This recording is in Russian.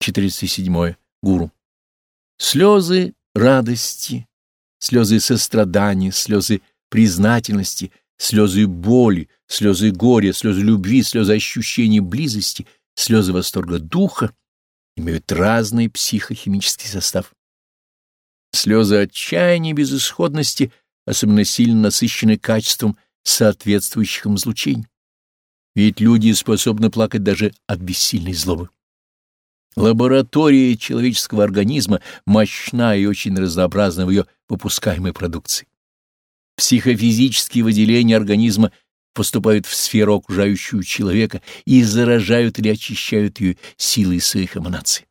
407. Гуру. Слезы радости, слезы сострадания, слезы признательности, слезы боли, слезы горя, слезы любви, слезы ощущения близости, слезы восторга духа имеют разный психохимический состав. Слезы отчаяния и безысходности особенно сильно насыщены качеством соответствующих им излучений. Ведь люди способны плакать даже от бессильной злобы. Лаборатория человеческого организма мощна и очень разнообразна в ее выпускаемой продукции. Психофизические выделения организма поступают в сферу окружающую человека и заражают или очищают ее силой своих эманаций.